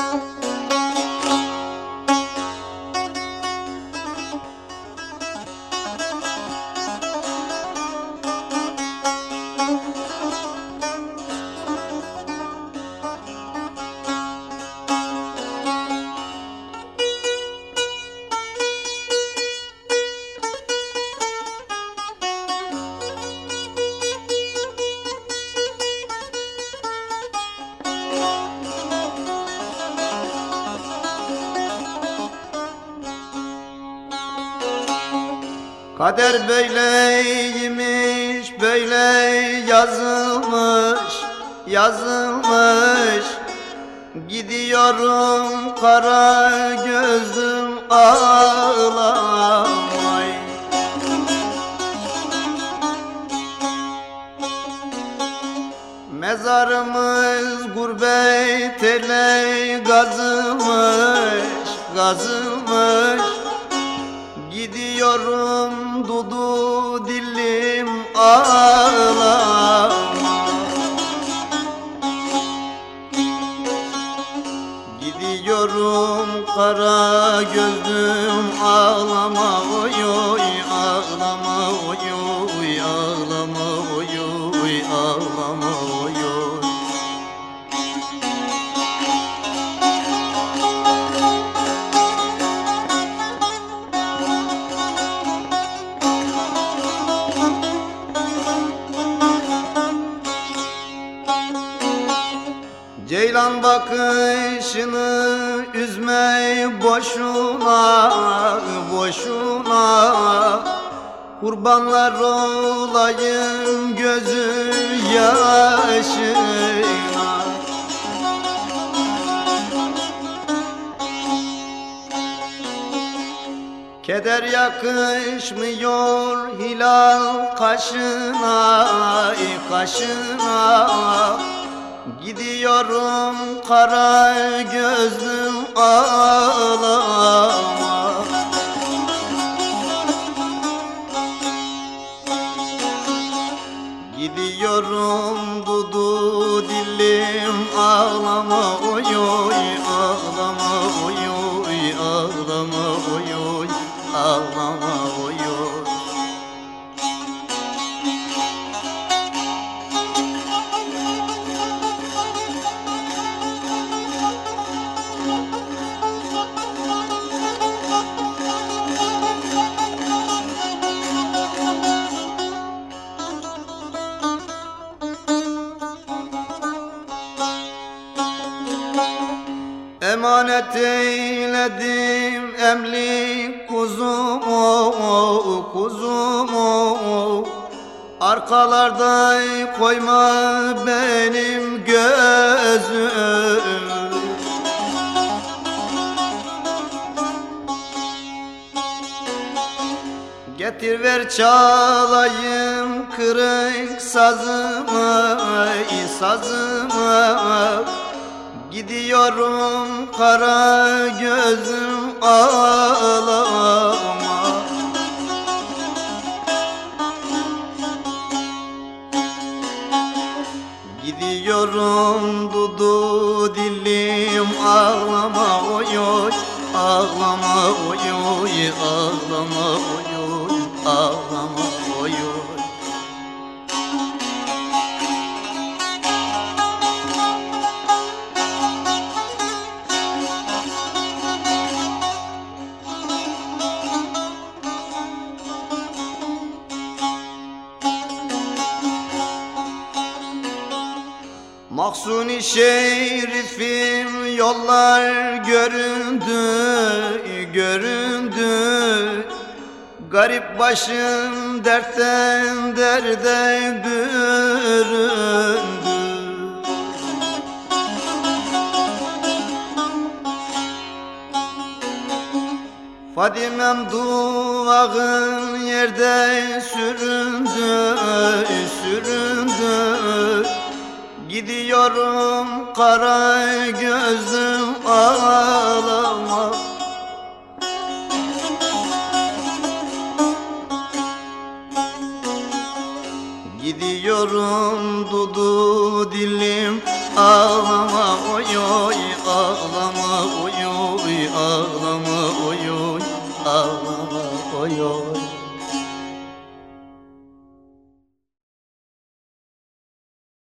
Música Kader böyleymiş, böyle yazılmış, yazılmış. Gidiyorum kara gözüm ağlamay Mezarımız gurbet ele gazılmış, gazılmış Gidiyorum dudu dilim ağlama Gidiyorum kara gözlüm ağlama oy oy ağlama oy oy ağlama bakışını üzme boşuna, boşuna. Kurbanlar olayım gözü yaşına. Keder yakışmıyor hilal kaşına, kaşına Gidiyorum kara gözlüm ağlama. Gidiyorum dudu dilim ağlama. Oy oy ağlama oy oy ağlama oy oy ağlama oy oy Emanet eyledim emlik kuzumu, kuzumu Arkalarda koyma benim gözüm. Getir ver çalayım kırık sazımı, sazımı Gidiyorum kara gözüm ağlama. Gidiyorum dudu dilim ağlama oy oy Ağlama Mahsuni şerifim yollar göründü, göründü. Garip başım dertten derde büründü. Fadimem duvağın yerde süründü, süründü Gidiyorum kara gözüm ağlama. Gidiyorum dudu dilim ağlama. Oy oy ağlama. Oy oy ağlama. Oy oy ağlama. Oy oy